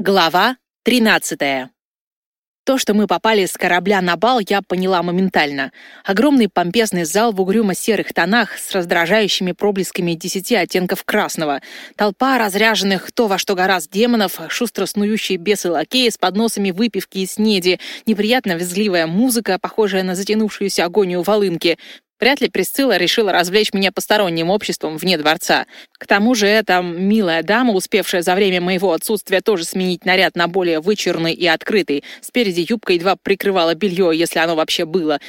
Глава 13. То, что мы попали с корабля на бал, я поняла моментально. Огромный помпезный зал в угрюмо-серых тонах с раздражающими проблесками десяти оттенков красного. Толпа разряженных то во что гораздо демонов, шустро снующие бесы-лакеи с подносами выпивки и снеди, неприятно визгливая музыка, похожая на затянувшуюся агонию волынки, Вряд ли Присцилла решила развлечь меня посторонним обществом вне дворца. К тому же эта милая дама, успевшая за время моего отсутствия тоже сменить наряд на более вычурный и открытый, спереди юбка едва прикрывала белье, если оно вообще было.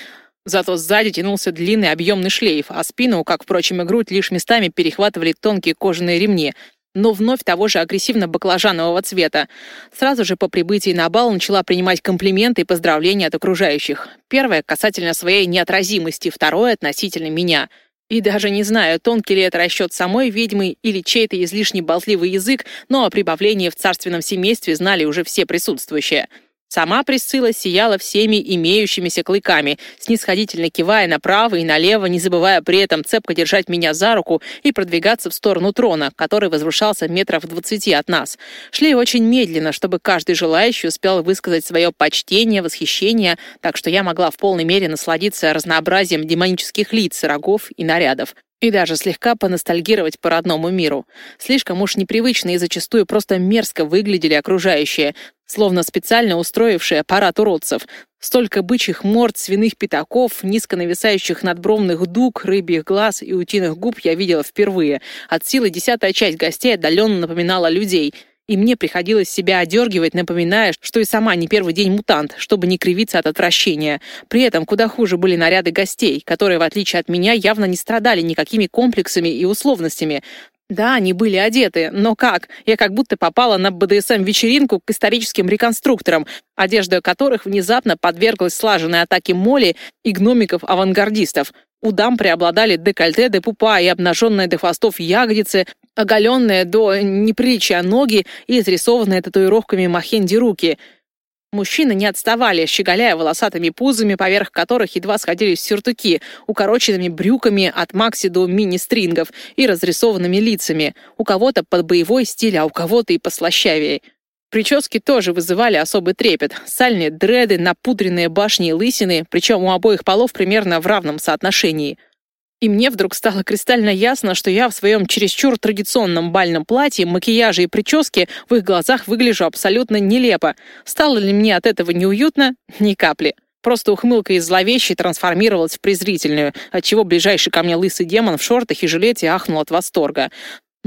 Зато сзади тянулся длинный объемный шлейф, а спину, как, впрочем, и грудь, лишь местами перехватывали тонкие кожаные ремни — но вновь того же агрессивно-баклажанового цвета. Сразу же по прибытии на бал начала принимать комплименты и поздравления от окружающих. Первое касательно своей неотразимости, второе относительно меня. И даже не знаю, тонкий ли это расчет самой ведьмы или чей-то излишне болтливый язык, но о прибавлении в царственном семействе знали уже все присутствующие. Сама Присцилла сияла всеми имеющимися клыками, снисходительно кивая направо и налево, не забывая при этом цепко держать меня за руку и продвигаться в сторону трона, который возвышался метров двадцати от нас. Шли очень медленно, чтобы каждый желающий успел высказать свое почтение, восхищение, так что я могла в полной мере насладиться разнообразием демонических лиц, рогов и нарядов. И даже слегка поностальгировать по родному миру. Слишком уж непривычно и зачастую просто мерзко выглядели окружающие, словно специально устроившие аппарат уродцев. Столько бычьих морд, свиных пятаков, низко нависающих надбровных дуг, рыбьих глаз и утиных губ я видела впервые. От силы десятая часть гостей отдаленно напоминала людей — и мне приходилось себя одергивать, напоминая, что и сама не первый день мутант, чтобы не кривиться от отвращения. При этом куда хуже были наряды гостей, которые, в отличие от меня, явно не страдали никакими комплексами и условностями. Да, они были одеты, но как? Я как будто попала на БДСМ-вечеринку к историческим реконструкторам, одежда которых внезапно подверглась слаженной атаке моли и гномиков-авангардистов. У дам преобладали декольте де пупа и обнаженные до хвостов ягодицы, оголенные до неприличия ноги и изрисованные татуировками махенди руки. Мужчины не отставали, щеголяя волосатыми пузами, поверх которых едва сходились сюртуки, укороченными брюками от макси до мини-стрингов и разрисованными лицами. У кого-то под боевой стиль, а у кого-то и послащавее. Прически тоже вызывали особый трепет. Сальные дреды, напудренные башни и лысины, причем у обоих полов примерно в равном соотношении — и мне вдруг стало кристально ясно, что я в своем чересчур традиционном бальном платье, макияже и прическе в их глазах выгляжу абсолютно нелепо. Стало ли мне от этого неуютно? Ни капли. Просто ухмылка из зловещей трансформировалась в презрительную, отчего ближайший ко мне лысый демон в шортах и жилете ахнул от восторга.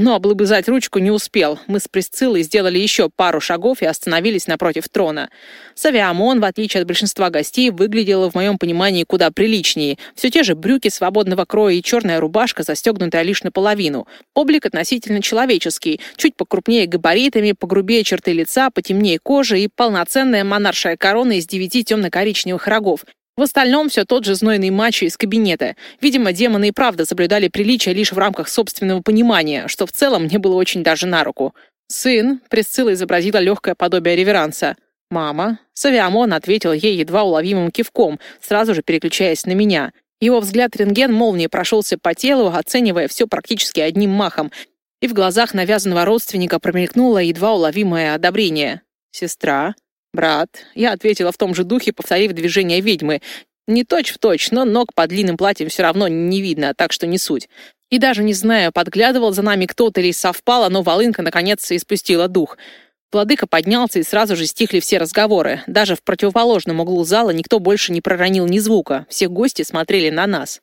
Но облобызать ручку не успел. Мы с Присциллой сделали еще пару шагов и остановились напротив трона. Савиамон, в отличие от большинства гостей, выглядела в моем понимании куда приличнее. Все те же брюки свободного кроя и черная рубашка, застегнутая лишь наполовину. Облик относительно человеческий, чуть покрупнее габаритами, погрубее черты лица, потемнее кожи и полноценная монаршая корона из девяти темно-коричневых рогов. В остальном все тот же знойный мачо из кабинета. Видимо, демоны и правда соблюдали приличия лишь в рамках собственного понимания, что в целом мне было очень даже на руку. «Сын», — Пресцилла изобразила легкое подобие реверанса. «Мама». Савиамон ответил ей едва уловимым кивком, сразу же переключаясь на меня. Его взгляд рентген молнии прошелся по телу, оценивая все практически одним махом, и в глазах навязанного родственника промелькнуло едва уловимое одобрение. «Сестра», «Брат», — я ответила в том же духе, повторив движение ведьмы. Не точь-в-точь, но ног под длинным платьем все равно не видно, так что не суть. И даже не знаю, подглядывал за нами кто-то или совпало, но волынка наконец испустила дух. Владыка поднялся, и сразу же стихли все разговоры. Даже в противоположном углу зала никто больше не проронил ни звука. Все гости смотрели на нас.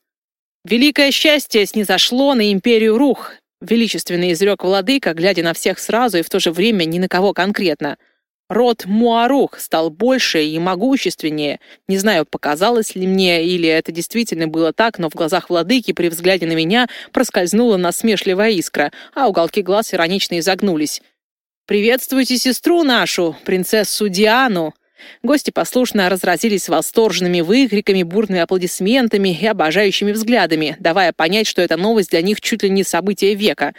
«Великое счастье снизошло на империю Рух», — величественно изрек владыка, глядя на всех сразу и в то же время ни на кого конкретно — Род Муарух стал больше и могущественнее. Не знаю, показалось ли мне, или это действительно было так, но в глазах владыки при взгляде на меня проскользнула насмешливая искра, а уголки глаз иронично изогнулись. «Приветствуйте сестру нашу, принцессу Диану!» Гости послушно разразились восторженными выкриками, бурными аплодисментами и обожающими взглядами, давая понять, что эта новость для них чуть ли не событие века.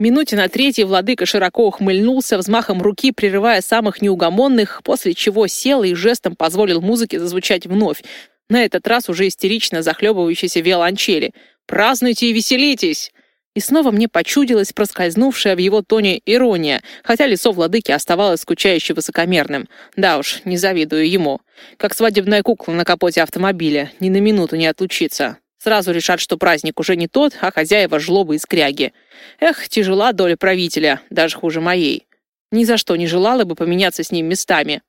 Минуте на третий владыка широко ухмыльнулся, взмахом руки прерывая самых неугомонных, после чего сел и жестом позволил музыке зазвучать вновь, на этот раз уже истерично захлебывающейся виолончели. «Празднуйте и веселитесь!» И снова мне почудилась проскользнувшая в его тоне ирония, хотя лицо владыки оставалось скучающе высокомерным. Да уж, не завидую ему. Как свадебная кукла на капоте автомобиля, ни на минуту не отлучиться. Сразу решат, что праздник уже не тот, а хозяева жлобы и скряги. Эх, тяжела доля правителя, даже хуже моей. Ни за что не желала бы поменяться с ним местами.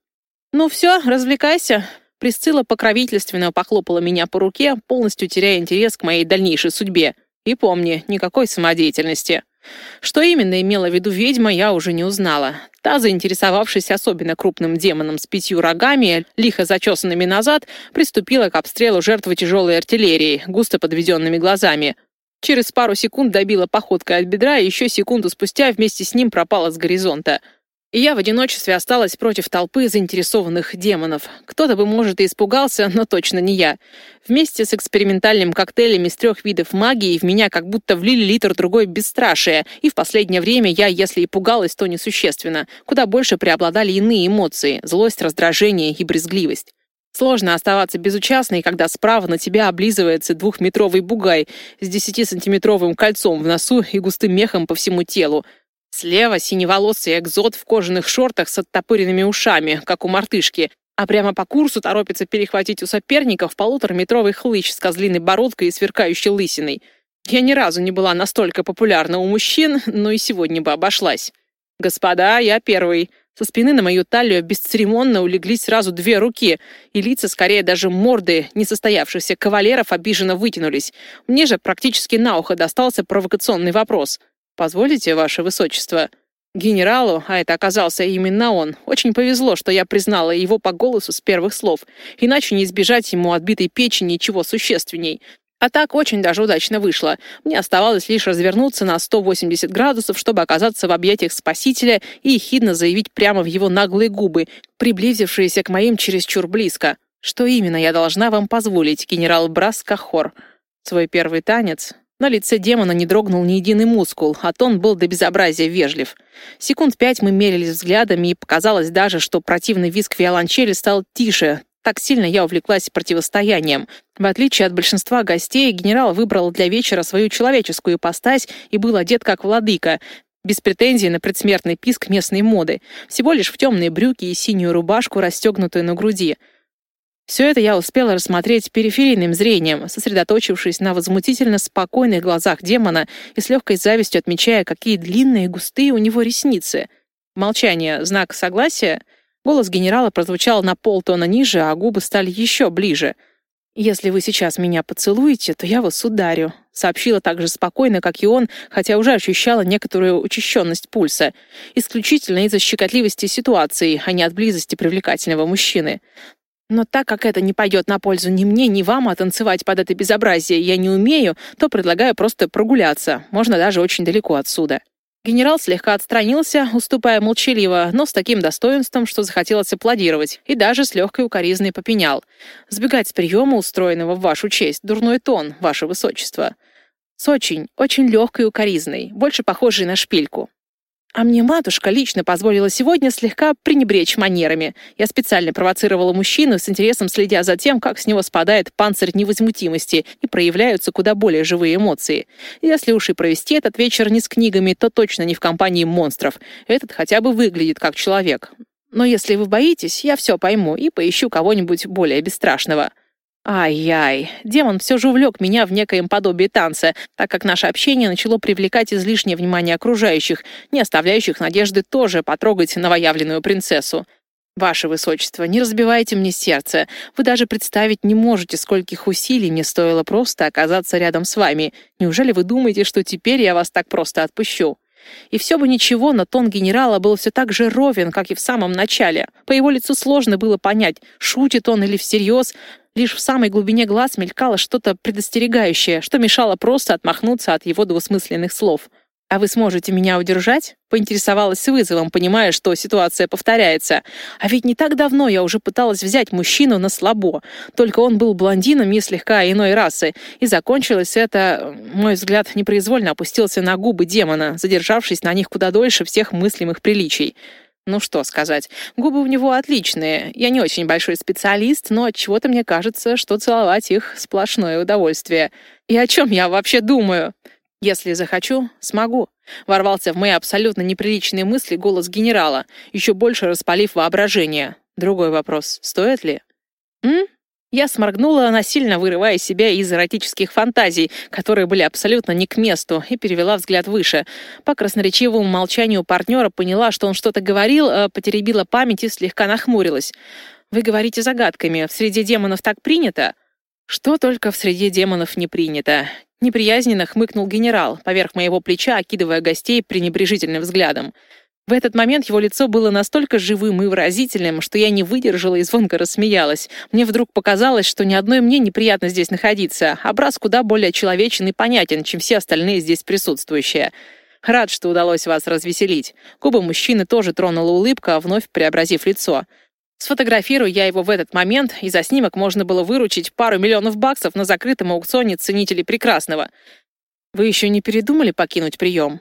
«Ну все, развлекайся», Присцилла покровительственно похлопала меня по руке, полностью теряя интерес к моей дальнейшей судьбе. И помни, никакой самодеятельности. Что именно имела в виду ведьма, я уже не узнала. Та, заинтересовавшись особенно крупным демоном с пятью рогами, лихо зачесанными назад, приступила к обстрелу жертвы тяжелой артиллерии, густо подведенными глазами. Через пару секунд добила походкой от бедра и еще секунду спустя вместе с ним пропала с горизонта — и я в одиночестве осталась против толпы заинтересованных демонов. Кто-то бы, может, и испугался, но точно не я. Вместе с экспериментальным коктейлем из трех видов магии в меня как будто влили литр другой бесстрашия, и в последнее время я, если и пугалась, то несущественно. Куда больше преобладали иные эмоции — злость, раздражение и брезгливость. Сложно оставаться безучастной, когда справа на тебя облизывается двухметровый бугай с десятисантиметровым кольцом в носу и густым мехом по всему телу, Слева синеволосый экзот в кожаных шортах с оттопыренными ушами, как у мартышки, а прямо по курсу торопится перехватить у соперников полутораметровый хлыщ с козлиной бородкой и сверкающей лысиной. Я ни разу не была настолько популярна у мужчин, но и сегодня бы обошлась. «Господа, я первый». Со спины на мою талию бесцеремонно улеглись сразу две руки, и лица, скорее даже морды несостоявшихся кавалеров обиженно вытянулись. Мне же практически на ухо достался провокационный вопрос. «Позволите, ваше высочество?» Генералу, а это оказался именно он, очень повезло, что я признала его по голосу с первых слов, иначе не избежать ему отбитой печени ничего существенней. А так очень даже удачно вышло. Мне оставалось лишь развернуться на 180 градусов, чтобы оказаться в объятиях спасителя и ехидно заявить прямо в его наглые губы, приблизившиеся к моим чересчур близко. Что именно я должна вам позволить, генерал Брас Кахор? Свой первый танец на лице демона не дрогнул ни единый мускул, а тон был до безобразия вежлив. Секунд пять мы мерились взглядами, и показалось даже, что противный визг виолончели стал тише. Так сильно я увлеклась противостоянием. В отличие от большинства гостей, генерал выбрал для вечера свою человеческую ипостась и был одет как владыка, без претензий на предсмертный писк местной моды, всего лишь в темные брюки и синюю рубашку, расстегнутую на груди — все это я успела рассмотреть периферийным зрением, сосредоточившись на возмутительно спокойных глазах демона и с легкой завистью отмечая, какие длинные и густые у него ресницы. Молчание — знак согласия. Голос генерала прозвучал на полтона ниже, а губы стали еще ближе. «Если вы сейчас меня поцелуете, то я вас ударю», — сообщила так же спокойно, как и он, хотя уже ощущала некоторую учащенность пульса. Исключительно из-за щекотливости ситуации, а не от близости привлекательного мужчины. Но так как это не пойдет на пользу ни мне, ни вам, а танцевать под это безобразие я не умею, то предлагаю просто прогуляться, можно даже очень далеко отсюда. Генерал слегка отстранился, уступая молчаливо, но с таким достоинством, что захотелось аплодировать, и даже с легкой укоризной попенял. «Сбегать с приема, устроенного в вашу честь, дурной тон, ваше высочество». С очень, очень легкой укоризной, больше похожей на шпильку. А мне матушка лично позволила сегодня слегка пренебречь манерами. Я специально провоцировала мужчину, с интересом следя за тем, как с него спадает панцирь невозмутимости и проявляются куда более живые эмоции. Если уж и провести этот вечер не с книгами, то точно не в компании монстров. Этот хотя бы выглядит как человек. Но если вы боитесь, я все пойму и поищу кого-нибудь более бесстрашного. Ай-яй, демон все же увлек меня в некоем подобии танца, так как наше общение начало привлекать излишнее внимание окружающих, не оставляющих надежды тоже потрогать новоявленную принцессу. «Ваше Высочество, не разбивайте мне сердце. Вы даже представить не можете, скольких усилий мне стоило просто оказаться рядом с вами. Неужели вы думаете, что теперь я вас так просто отпущу?» И все бы ничего, но тон генерала был все так же ровен, как и в самом начале. По его лицу сложно было понять, шутит он или всерьез. Лишь в самой глубине глаз мелькало что-то предостерегающее, что мешало просто отмахнуться от его двусмысленных слов. «А вы сможете меня удержать?» — поинтересовалась с вызовом, понимая, что ситуация повторяется. «А ведь не так давно я уже пыталась взять мужчину на слабо, только он был блондином и слегка иной расы, и закончилось это... Мой взгляд непроизвольно опустился на губы демона, задержавшись на них куда дольше всех мыслимых приличий. Ну что сказать, губы у него отличные. Я не очень большой специалист, но от чего-то мне кажется, что целовать их сплошное удовольствие. И о чем я вообще думаю? Если захочу, смогу. Ворвался в мои абсолютно неприличные мысли голос генерала, еще больше распалив воображение. Другой вопрос. Стоит ли? М? Я сморгнула, насильно вырывая себя из эротических фантазий, которые были абсолютно не к месту, и перевела взгляд выше. По красноречивому молчанию партнера поняла, что он что-то говорил, а потеребила память и слегка нахмурилась. «Вы говорите загадками. В среде демонов так принято?» «Что только в среде демонов не принято. Неприязненно хмыкнул генерал, поверх моего плеча, окидывая гостей пренебрежительным взглядом. В этот момент его лицо было настолько живым и выразительным, что я не выдержала и звонко рассмеялась. Мне вдруг показалось, что ни одной мне неприятно здесь находиться, Брас куда более человечен и понятен, чем все остальные здесь присутствующие. Рад, что удалось вас развеселить. Губы мужчины тоже тронула улыбка, вновь преобразив лицо. Сфотографирую я его в этот момент, и за снимок можно было выручить пару миллионов баксов на закрытом аукционе ценителей прекрасного. Вы еще не передумали покинуть прием?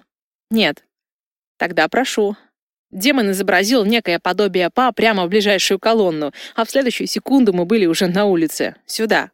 Нет. Тогда прошу. Демон изобразил некое подобие па прямо в ближайшую колонну, а в следующую секунду мы были уже на улице. Сюда.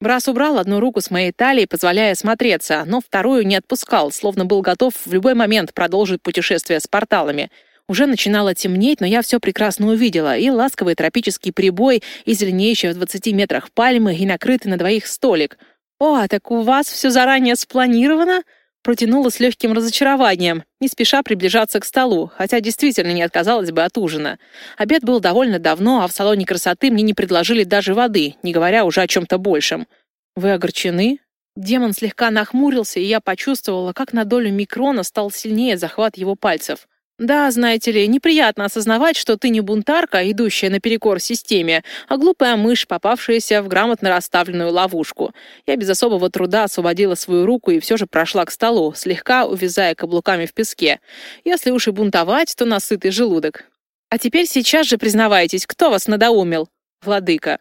Брас убрал одну руку с моей талии, позволяя смотреться, но вторую не отпускал, словно был готов в любой момент продолжить путешествие с порталами — уже начинало темнеть, но я все прекрасно увидела. И ласковый тропический прибой, и зеленеющие в 20 метрах пальмы, и накрытый на двоих столик. «О, а так у вас все заранее спланировано?» Протянула с легким разочарованием, не спеша приближаться к столу, хотя действительно не отказалась бы от ужина. Обед был довольно давно, а в салоне красоты мне не предложили даже воды, не говоря уже о чем-то большем. «Вы огорчены?» Демон слегка нахмурился, и я почувствовала, как на долю микрона стал сильнее захват его пальцев. Да, знаете ли, неприятно осознавать, что ты не бунтарка, идущая наперекор системе, а глупая мышь, попавшаяся в грамотно расставленную ловушку. Я без особого труда освободила свою руку и все же прошла к столу, слегка увязая каблуками в песке. Если уж и бунтовать, то насытый желудок. А теперь сейчас же признавайтесь, кто вас надоумил? Владыка.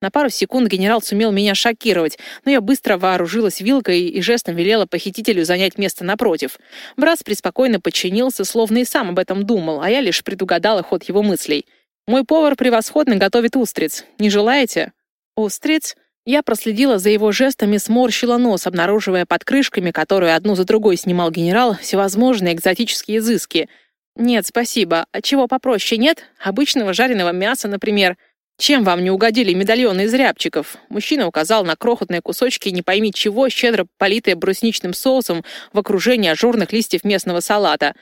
На пару секунд генерал сумел меня шокировать, но я быстро вооружилась вилкой и жестом велела похитителю занять место напротив. Брас преспокойно подчинился, словно и сам об этом думал, а я лишь предугадала ход его мыслей. «Мой повар превосходно готовит устриц. Не желаете?» «Устриц?» Я проследила за его жестами, сморщила нос, обнаруживая под крышками, которую одну за другой снимал генерал, всевозможные экзотические изыски. «Нет, спасибо. А чего попроще нет? Обычного жареного мяса, например». «Чем вам не угодили медальоны из рябчиков?» Мужчина указал на крохотные кусочки не пойми чего, щедро политые брусничным соусом в окружении ажурных листьев местного салата.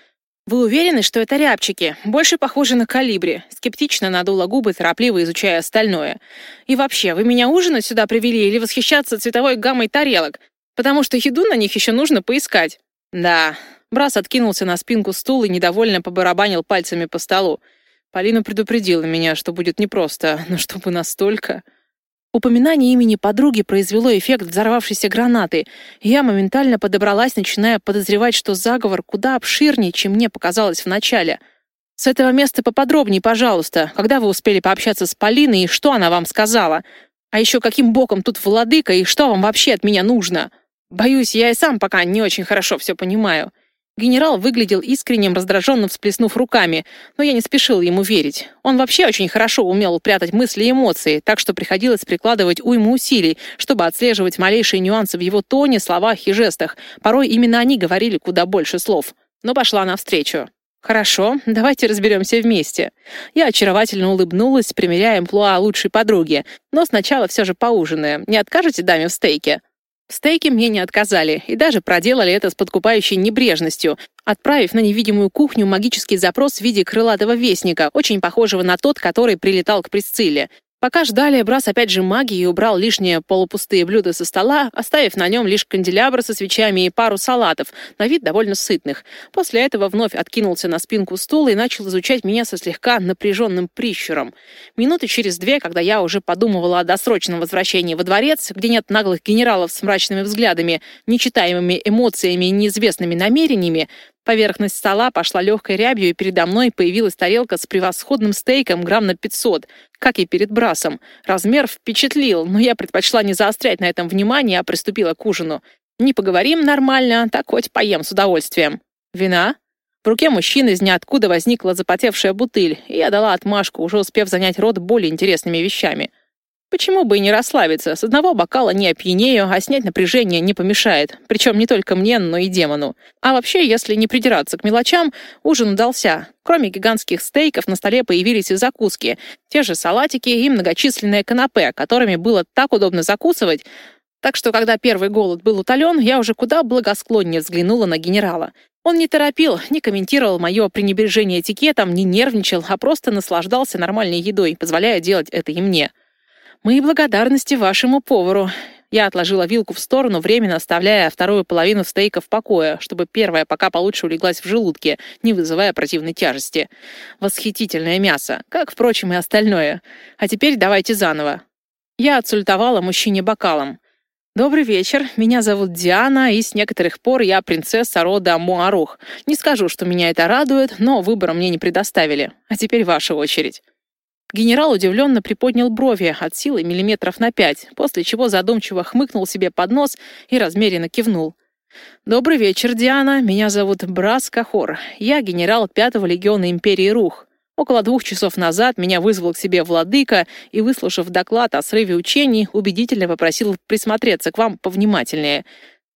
«Вы уверены, что это рябчики? Больше похоже на калибри». Скептично надула губы, торопливо изучая остальное. «И вообще, вы меня ужинать сюда привели или восхищаться цветовой гаммой тарелок? Потому что еду на них еще нужно поискать». «Да». Брас откинулся на спинку стула и недовольно побарабанил пальцами по столу. Полина предупредила меня, что будет непросто, но чтобы настолько... Упоминание имени подруги произвело эффект взорвавшейся гранаты, я моментально подобралась, начиная подозревать, что заговор куда обширнее, чем мне показалось вначале. «С этого места поподробнее, пожалуйста. Когда вы успели пообщаться с Полиной, и что она вам сказала? А еще каким боком тут владыка, и что вам вообще от меня нужно? Боюсь, я и сам пока не очень хорошо все понимаю». Генерал выглядел искренним, раздраженно всплеснув руками, но я не спешил ему верить. Он вообще очень хорошо умел прятать мысли и эмоции, так что приходилось прикладывать уйму усилий, чтобы отслеживать малейшие нюансы в его тоне, словах и жестах. Порой именно они говорили куда больше слов. Но пошла навстречу. «Хорошо, давайте разберемся вместе». Я очаровательно улыбнулась, примеряя амплуа лучшей подруги. «Но сначала все же поужинаем. Не откажете даме в стейке?» Стейки мне не отказали и даже проделали это с подкупающей небрежностью, отправив на невидимую кухню магический запрос в виде крылатого вестника, очень похожего на тот, который прилетал к Присцилле. Пока ждали, Брас опять же магии убрал лишние полупустые блюда со стола, оставив на нем лишь канделябр со свечами и пару салатов, на вид довольно сытных. После этого вновь откинулся на спинку стула и начал изучать меня со слегка напряженным прищуром. Минуты через две, когда я уже подумывала о досрочном возвращении во дворец, где нет наглых генералов с мрачными взглядами, нечитаемыми эмоциями и неизвестными намерениями, Поверхность стола пошла легкой рябью, и передо мной появилась тарелка с превосходным стейком грамм на 500, как и перед брасом. Размер впечатлил, но я предпочла не заострять на этом внимание, а приступила к ужину. Не поговорим нормально, так хоть поем с удовольствием. Вина? В руке мужчины из ниоткуда возникла запотевшая бутыль, и я дала отмашку, уже успев занять рот более интересными вещами. Почему бы и не расслабиться? С одного бокала не опьянею, а снять напряжение не помешает. Причем не только мне, но и демону. А вообще, если не придираться к мелочам, ужин удался. Кроме гигантских стейков на столе появились и закуски. Те же салатики и многочисленные канапе, которыми было так удобно закусывать. Так что, когда первый голод был утолен, я уже куда благосклоннее взглянула на генерала. Он не торопил, не комментировал мое пренебрежение этикетом, не нервничал, а просто наслаждался нормальной едой, позволяя делать это и мне. «Мои благодарности вашему повару». Я отложила вилку в сторону, временно оставляя вторую половину стейка в покое, чтобы первая пока получше улеглась в желудке, не вызывая противной тяжести. Восхитительное мясо, как, впрочем, и остальное. А теперь давайте заново. Я отсультовала мужчине бокалом. «Добрый вечер. Меня зовут Диана, и с некоторых пор я принцесса рода Муарух. Не скажу, что меня это радует, но выбора мне не предоставили. А теперь ваша очередь». Генерал удивленно приподнял брови от силы миллиметров на пять, после чего задумчиво хмыкнул себе под нос и размеренно кивнул. «Добрый вечер, Диана. Меня зовут Брас Кахор. Я генерал Пятого легиона Империи Рух. Около двух часов назад меня вызвал к себе владыка и, выслушав доклад о срыве учений, убедительно попросил присмотреться к вам повнимательнее.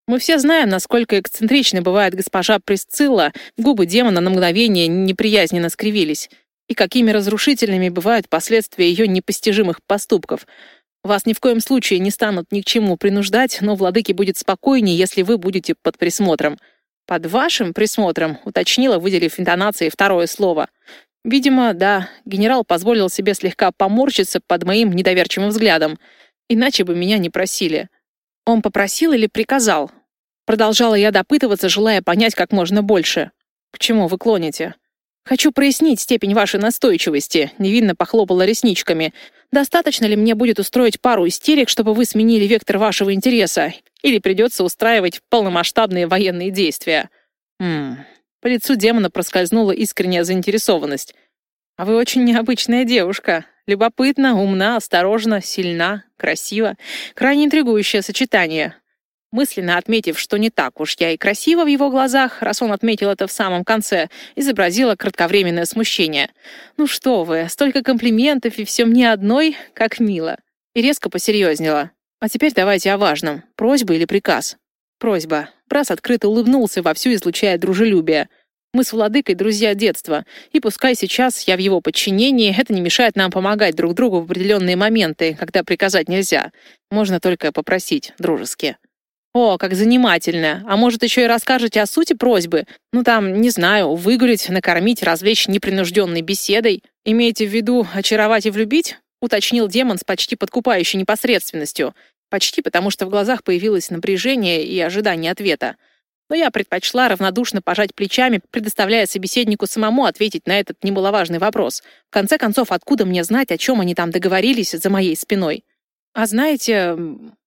Мы все знаем, насколько эксцентричной бывает госпожа Присцилла. Губы демона на мгновение неприязненно скривились и какими разрушительными бывают последствия ее непостижимых поступков. Вас ни в коем случае не станут ни к чему принуждать, но владыке будет спокойнее, если вы будете под присмотром. Под вашим присмотром, уточнила, выделив интонацией второе слово. Видимо, да, генерал позволил себе слегка поморщиться под моим недоверчивым взглядом. Иначе бы меня не просили. Он попросил или приказал? Продолжала я допытываться, желая понять как можно больше. К чему вы клоните? «Хочу прояснить степень вашей настойчивости», — невинно похлопала ресничками. «Достаточно ли мне будет устроить пару истерик, чтобы вы сменили вектор вашего интереса? Или придется устраивать полномасштабные военные действия?» «Ммм...» По лицу демона проскользнула искренняя заинтересованность. «А вы очень необычная девушка. Любопытна, умна, осторожна, сильна, красива. Крайне интригующее сочетание. Мысленно отметив, что не так уж я и красива в его глазах, раз он отметил это в самом конце, изобразила кратковременное смущение. «Ну что вы, столько комплиментов и все мне одной, как мило». И резко посерьезнела. «А теперь давайте о важном. Просьба или приказ?» «Просьба». Брас открыто улыбнулся, вовсю излучая дружелюбие. Мы с владыкой друзья детства, и пускай сейчас я в его подчинении, это не мешает нам помогать друг другу в определенные моменты, когда приказать нельзя. Можно только попросить дружески. «О, как занимательно! А может, еще и расскажете о сути просьбы? Ну там, не знаю, выгулить, накормить, развлечь непринужденной беседой? Имеете в виду очаровать и влюбить?» — уточнил демон с почти подкупающей непосредственностью. Почти потому, что в глазах появилось напряжение и ожидание ответа. Но я предпочла равнодушно пожать плечами, предоставляя собеседнику самому ответить на этот немаловажный вопрос. В конце концов, откуда мне знать, о чем они там договорились за моей спиной? «А знаете,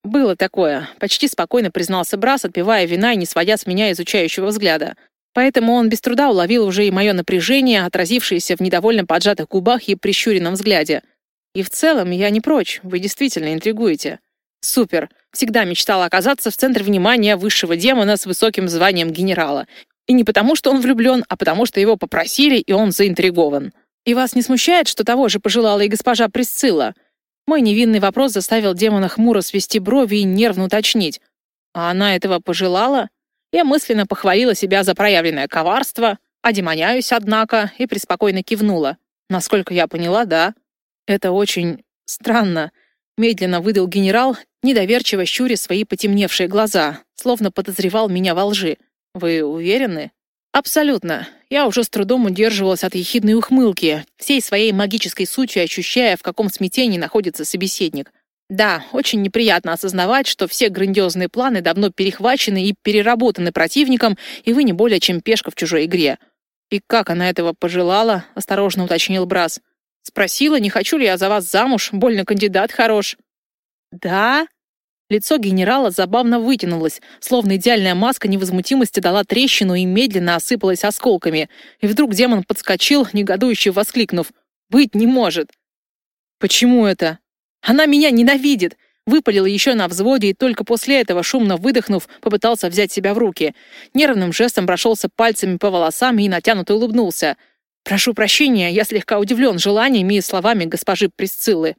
было такое», — почти спокойно признался Брас, отпивая вина и не сводя с меня изучающего взгляда. Поэтому он без труда уловил уже и мое напряжение, отразившееся в недовольно поджатых губах и прищуренном взгляде. «И в целом я не прочь, вы действительно интригуете». «Супер! Всегда мечтала оказаться в центре внимания высшего демона с высоким званием генерала. И не потому, что он влюблен, а потому, что его попросили, и он заинтригован. И вас не смущает, что того же пожелала и госпожа Присцилла?» Мой невинный вопрос заставил демона хмуро свести брови и нервно уточнить. А она этого пожелала? Я мысленно похвалила себя за проявленное коварство, одемоняюсь, однако, и преспокойно кивнула. Насколько я поняла, да. Это очень странно. Медленно выдал генерал, недоверчиво щуря свои потемневшие глаза, словно подозревал меня во лжи. «Вы уверены?» Абсолютно. Я уже с трудом удерживалась от ехидной ухмылки, всей своей магической сутью ощущая, в каком смятении находится собеседник. Да, очень неприятно осознавать, что все грандиозные планы давно перехвачены и переработаны противником, и вы не более чем пешка в чужой игре. «И как она этого пожелала?» — осторожно уточнил Брас. «Спросила, не хочу ли я за вас замуж, больно кандидат хорош». «Да?» Лицо генерала забавно вытянулось, словно идеальная маска невозмутимости дала трещину и медленно осыпалась осколками. И вдруг демон подскочил, негодующе воскликнув. «Быть не может!» «Почему это?» «Она меня ненавидит!» Выпалил еще на взводе и только после этого, шумно выдохнув, попытался взять себя в руки. Нервным жестом прошелся пальцами по волосам и натянуто улыбнулся. «Прошу прощения, я слегка удивлен желаниями и словами госпожи Присциллы.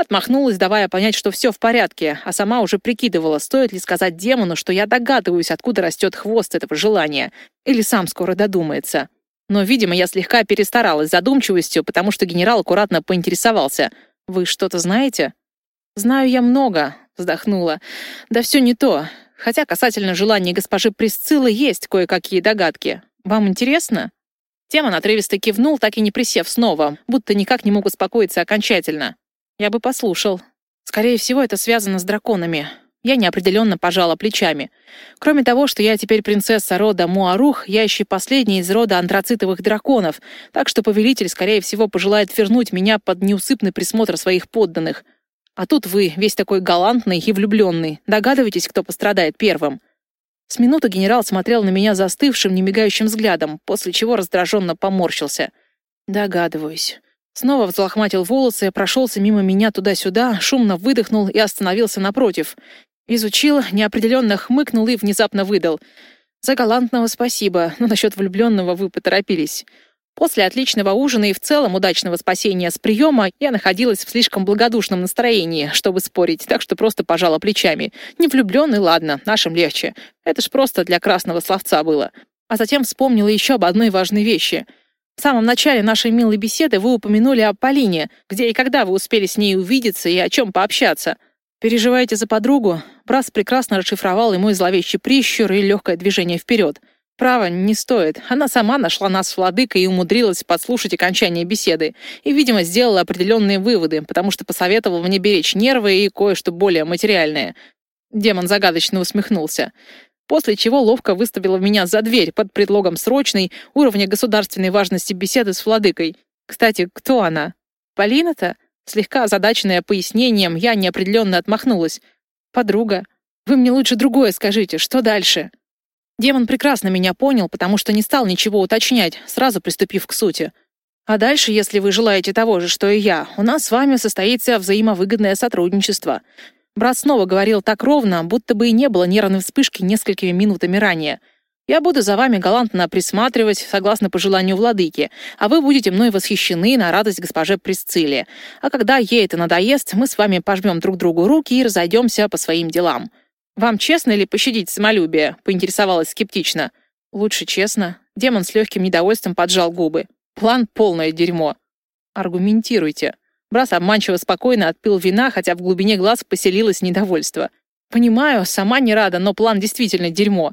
Отмахнулась, давая понять, что все в порядке, а сама уже прикидывала, стоит ли сказать демону, что я догадываюсь, откуда растет хвост этого желания, или сам скоро додумается. Но, видимо, я слегка перестаралась задумчивостью, потому что генерал аккуратно поинтересовался. «Вы что-то знаете?» «Знаю я много», — вздохнула. «Да все не то. Хотя касательно желания госпожи Присциллы есть кое-какие догадки. Вам интересно?» Демон отрывисто кивнул, так и не присев снова, будто никак не мог успокоиться окончательно. Я бы послушал. Скорее всего, это связано с драконами. Я неопределенно пожала плечами. Кроме того, что я теперь принцесса рода Муарух, я еще последняя из рода антрацитовых драконов, так что повелитель, скорее всего, пожелает вернуть меня под неусыпный присмотр своих подданных. А тут вы, весь такой галантный и влюбленный. Догадываетесь, кто пострадает первым?» С минуты генерал смотрел на меня застывшим, немигающим взглядом, после чего раздраженно поморщился. «Догадываюсь». Снова взлохматил волосы, прошелся мимо меня туда-сюда, шумно выдохнул и остановился напротив. Изучил, неопределенно хмыкнул и внезапно выдал. «За галантного спасибо, но насчет влюбленного вы поторопились». После отличного ужина и в целом удачного спасения с приема я находилась в слишком благодушном настроении, чтобы спорить, так что просто пожала плечами. Не влюбленный, ладно, нашим легче. Это ж просто для красного словца было. А затем вспомнила еще об одной важной вещи — в самом начале нашей милой беседы вы упомянули о Полине, где и когда вы успели с ней увидеться и о чем пообщаться. Переживаете за подругу? Брас прекрасно расшифровал и мой зловещий прищур и легкое движение вперед. Право, не стоит. Она сама нашла нас с владыкой и умудрилась подслушать окончание беседы. И, видимо, сделала определенные выводы, потому что посоветовал мне беречь нервы и кое-что более материальное. Демон загадочно усмехнулся после чего ловко выставила меня за дверь под предлогом срочной, уровня государственной важности беседы с владыкой. Кстати, кто она? Полина-то? Слегка озадаченная пояснением, я неопределенно отмахнулась. «Подруга, вы мне лучше другое скажите, что дальше?» Демон прекрасно меня понял, потому что не стал ничего уточнять, сразу приступив к сути. А дальше, если вы желаете того же, что и я, у нас с вами состоится взаимовыгодное сотрудничество. Брат снова говорил так ровно, будто бы и не было нервной вспышки несколькими минутами ранее. «Я буду за вами галантно присматривать, согласно пожеланию владыки, а вы будете мной восхищены на радость госпоже Присцилле. А когда ей это надоест, мы с вами пожмем друг другу руки и разойдемся по своим делам». «Вам честно или пощадить самолюбие?» — поинтересовалась скептично. «Лучше честно». Демон с легким недовольством поджал губы. «План — полное дерьмо». «Аргументируйте». Брас обманчиво спокойно отпил вина, хотя в глубине глаз поселилось недовольство. «Понимаю, сама не рада, но план действительно дерьмо.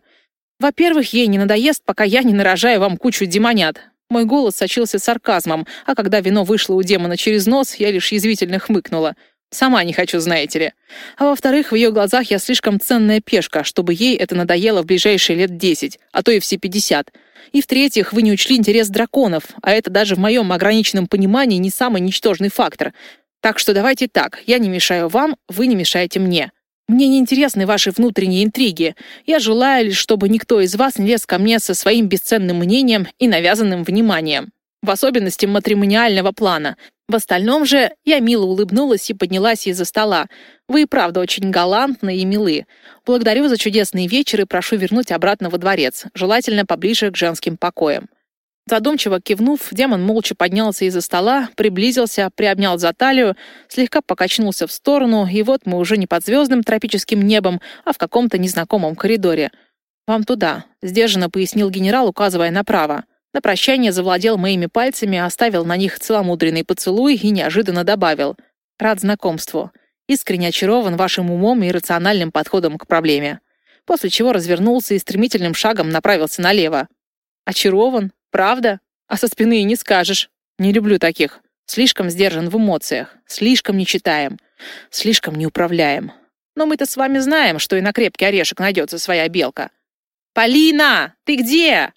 Во-первых, ей не надоест, пока я не нарожаю вам кучу демонят». Мой голос сочился сарказмом, а когда вино вышло у демона через нос, я лишь язвительно хмыкнула. Сама не хочу, знаете ли. А во-вторых, в ее глазах я слишком ценная пешка, чтобы ей это надоело в ближайшие лет десять, а то и все пятьдесят. И в-третьих, вы не учли интерес драконов, а это даже в моем ограниченном понимании не самый ничтожный фактор. Так что давайте так, я не мешаю вам, вы не мешаете мне. Мне не интересны ваши внутренние интриги. Я желаю лишь, чтобы никто из вас не лез ко мне со своим бесценным мнением и навязанным вниманием. В особенности матримониального плана. В остальном же я мило улыбнулась и поднялась из-за стола. Вы и правда очень галантны и милы. Благодарю за чудесный вечер и прошу вернуть обратно во дворец, желательно поближе к женским покоям. Задумчиво кивнув, демон молча поднялся из-за стола, приблизился, приобнял за талию, слегка покачнулся в сторону, и вот мы уже не под звездным тропическим небом, а в каком-то незнакомом коридоре. «Вам туда», — сдержанно пояснил генерал, указывая направо. На прощание завладел моими пальцами, оставил на них целомудренный поцелуй и неожиданно добавил «Рад знакомству. Искренне очарован вашим умом и рациональным подходом к проблеме». После чего развернулся и стремительным шагом направился налево. «Очарован? Правда? А со спины и не скажешь. Не люблю таких. Слишком сдержан в эмоциях, слишком не читаем, слишком не управляем. Но мы-то с вами знаем, что и на крепкий орешек найдется своя белка. «Полина, ты где?»